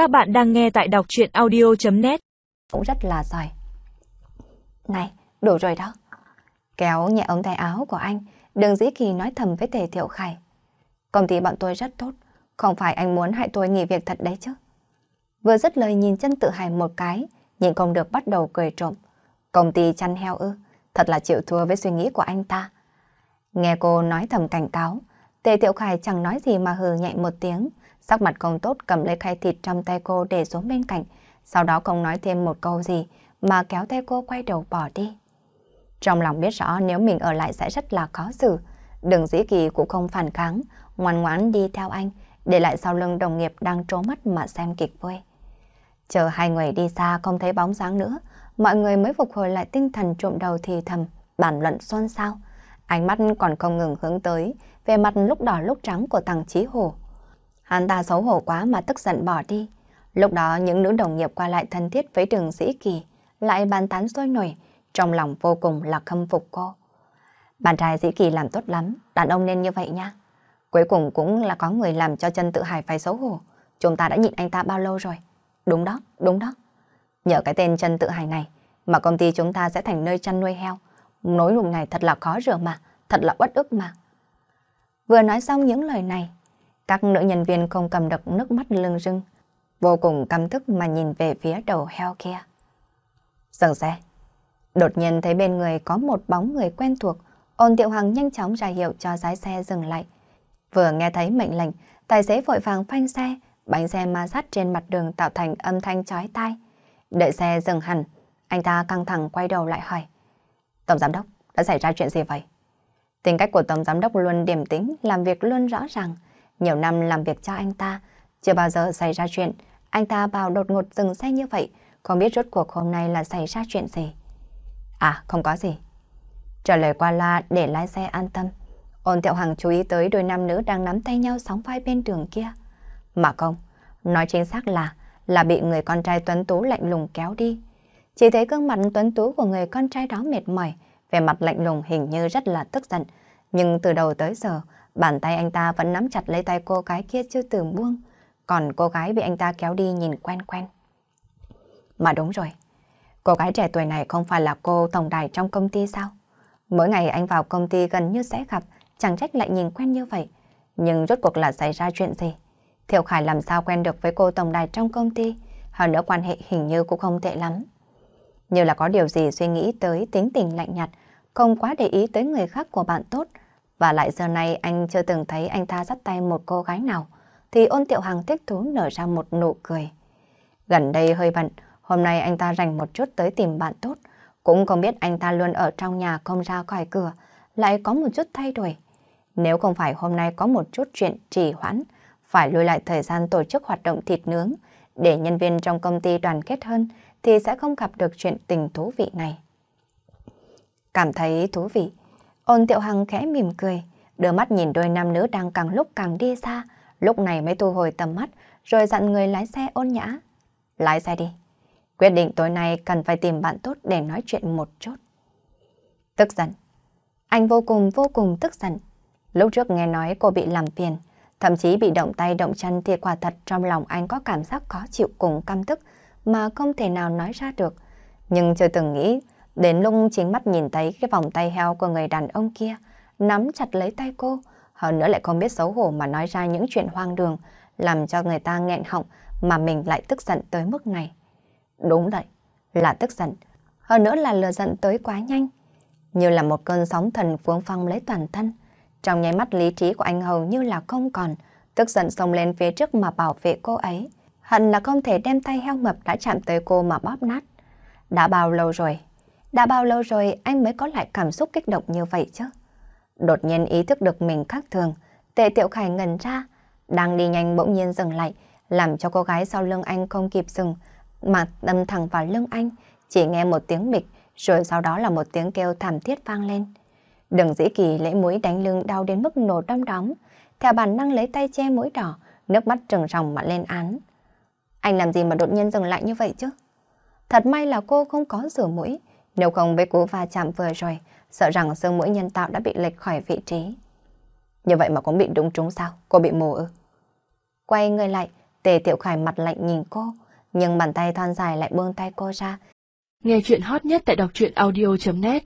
Các bạn đang nghe tại đọc chuyện audio.net Cũng rất là giỏi. Này, đủ rồi đó. Kéo nhẹ ống tay áo của anh, đừng dĩ kỳ nói thầm với Tề Thiệu Khải. Công ty bọn tôi rất tốt, không phải anh muốn hại tôi nghỉ việc thật đấy chứ. Vừa dứt lời nhìn chân tự hài một cái, nhìn không được bắt đầu cười trộm. Công ty chăn heo ư, thật là chịu thua với suy nghĩ của anh ta. Nghe cô nói thầm cảnh cáo, Tề Tiểu Khải chẳng nói gì mà hừ nhẹ một tiếng, sắc mặt không tốt cầm lấy khay thịt trong tay cô để xuống bên cạnh, sau đó không nói thêm một câu gì mà kéo tay cô quay đầu bỏ đi. Trong lòng biết rõ nếu mình ở lại sẽ rất là khó xử, đừng dĩ kỳ cũng không phản kháng, ngoan ngoãn đi theo anh, để lại sau lưng đồng nghiệp đang trố mắt mà xem kịch vui. Chờ hai người đi xa không thấy bóng dáng nữa, mọi người mới phục hồi lại tinh thần trộm đầu thì thầm, bàn luận xôn xao. Ánh mắt còn không ngừng hướng tới, về mặt lúc đỏ lúc trắng của thằng Chí Hồ. Hắn ta xấu hổ quá mà tức giận bỏ đi. Lúc đó những nữ đồng nghiệp qua lại thân thiết với đường dĩ kỳ, lại bàn tán sôi nổi, trong lòng vô cùng là khâm phục cô. Bạn trai dĩ kỳ làm tốt lắm, đàn ông nên như vậy nha. Cuối cùng cũng là có người làm cho chân tự hài phải xấu hổ. Chúng ta đã nhịn anh ta bao lâu rồi? Đúng đó, đúng đó. Nhờ cái tên chân tự hài này mà công ty chúng ta sẽ thành nơi chăn nuôi heo. Nối lùng này thật là khó rửa mà, thật là uất ức mà. Vừa nói xong những lời này, các nữ nhân viên không cầm được nước mắt lưng rưng, vô cùng căm thức mà nhìn về phía đầu heo kia. Dừng xe. Đột nhiên thấy bên người có một bóng người quen thuộc, ôn tiệu hoàng nhanh chóng ra hiệu cho lái xe dừng lại. Vừa nghe thấy mệnh lệnh, tài xế vội vàng phanh xe, bánh xe ma sát trên mặt đường tạo thành âm thanh chói tai. Đợi xe dừng hẳn, anh ta căng thẳng quay đầu lại hỏi. Tổng giám đốc, đã xảy ra chuyện gì vậy? Tính cách của Tổng Giám đốc luôn điềm tĩnh, làm việc luôn rõ ràng. Nhiều năm làm việc cho anh ta, chưa bao giờ xảy ra chuyện. Anh ta vào đột ngột dừng xe như vậy, không biết rốt cuộc hôm nay là xảy ra chuyện gì. À, không có gì. Trả lời qua la để lái xe an tâm. Ôn thiệu Hằng chú ý tới đôi nam nữ đang nắm tay nhau sóng vai bên đường kia. Mà không, nói chính xác là, là bị người con trai tuấn tú lạnh lùng kéo đi. Chỉ thấy gương mặt tuấn tú của người con trai đó mệt mỏi, về mặt lạnh lùng hình như rất là tức giận. Nhưng từ đầu tới giờ, bàn tay anh ta vẫn nắm chặt lấy tay cô gái kia chưa từng buông. Còn cô gái bị anh ta kéo đi nhìn quen quen. Mà đúng rồi, cô gái trẻ tuổi này không phải là cô tổng đài trong công ty sao? Mỗi ngày anh vào công ty gần như sẽ gặp, chẳng trách lại nhìn quen như vậy. Nhưng rốt cuộc là xảy ra chuyện gì? Thiệu Khải làm sao quen được với cô tổng đài trong công ty? Hơn nữa quan hệ hình như cũng không tệ lắm. Như là có điều gì suy nghĩ tới tính tình lạnh nhạt, không quá để ý tới người khác của bạn tốt. Và lại giờ này anh chưa từng thấy anh ta dắt tay một cô gái nào, thì ôn tiệu hằng thích thú nở ra một nụ cười. Gần đây hơi bận, hôm nay anh ta dành một chút tới tìm bạn tốt. Cũng không biết anh ta luôn ở trong nhà không ra khỏi cửa, lại có một chút thay đổi. Nếu không phải hôm nay có một chút chuyện trì hoãn, phải lùi lại thời gian tổ chức hoạt động thịt nướng, để nhân viên trong công ty đoàn kết hơn, thì sẽ không gặp được chuyện tình thú vị này. Cảm thấy thú vị, ôn tiệu hằng khẽ mỉm cười, đưa mắt nhìn đôi nam nữ đang càng lúc càng đi xa, lúc này mới thu hồi tầm mắt, rồi dặn người lái xe ôn nhã. Lái xe đi. Quyết định tối nay cần phải tìm bạn tốt để nói chuyện một chút. Tức giận. Anh vô cùng vô cùng tức giận. Lúc trước nghe nói cô bị làm phiền, thậm chí bị động tay động chân thì quả thật trong lòng anh có cảm giác khó chịu cùng căm tức mà không thể nào nói ra được. Nhưng chưa từng nghĩ Đến lúc chính mắt nhìn thấy cái vòng tay heo của người đàn ông kia, nắm chặt lấy tay cô, hơn nữa lại không biết xấu hổ mà nói ra những chuyện hoang đường, làm cho người ta nghẹn họng mà mình lại tức giận tới mức này. Đúng vậy, là tức giận, hơn nữa là lừa giận tới quá nhanh, như là một cơn sóng thần cuốn phong lấy toàn thân. Trong nháy mắt lý trí của anh hầu như là không còn, tức giận xông lên phía trước mà bảo vệ cô ấy. Hận là không thể đem tay heo mập đã chạm tới cô mà bóp nát. Đã bao lâu rồi đã bao lâu rồi anh mới có lại cảm xúc kích động như vậy chứ? Đột nhiên ý thức được mình khác thường, tệ Tiệu khải ngần ra, đang đi nhanh bỗng nhiên dừng lại, làm cho cô gái sau lưng anh không kịp dừng, mà đâm thẳng vào lưng anh, chỉ nghe một tiếng bịch, rồi sau đó là một tiếng kêu thảm thiết vang lên. Đừng dĩ kỳ lấy mũi đánh lưng đau đến mức nổ đong đóng, theo bản năng lấy tay che mũi đỏ, nước mắt trừng ròng mà lên án. Anh làm gì mà đột nhiên dừng lại như vậy chứ? Thật may là cô không có rửa mũi, nếu không với cú va chạm vừa rồi, sợ rằng xương mũi nhân tạo đã bị lệch khỏi vị trí. Như vậy mà cũng bị đúng trúng sao? Cô bị mù ư? Quay người lại, Tề Tiểu Khải mặt lạnh nhìn cô, nhưng bàn tay thon dài lại buông tay cô ra. Nghe chuyện hot nhất tại đọc truyện audio.net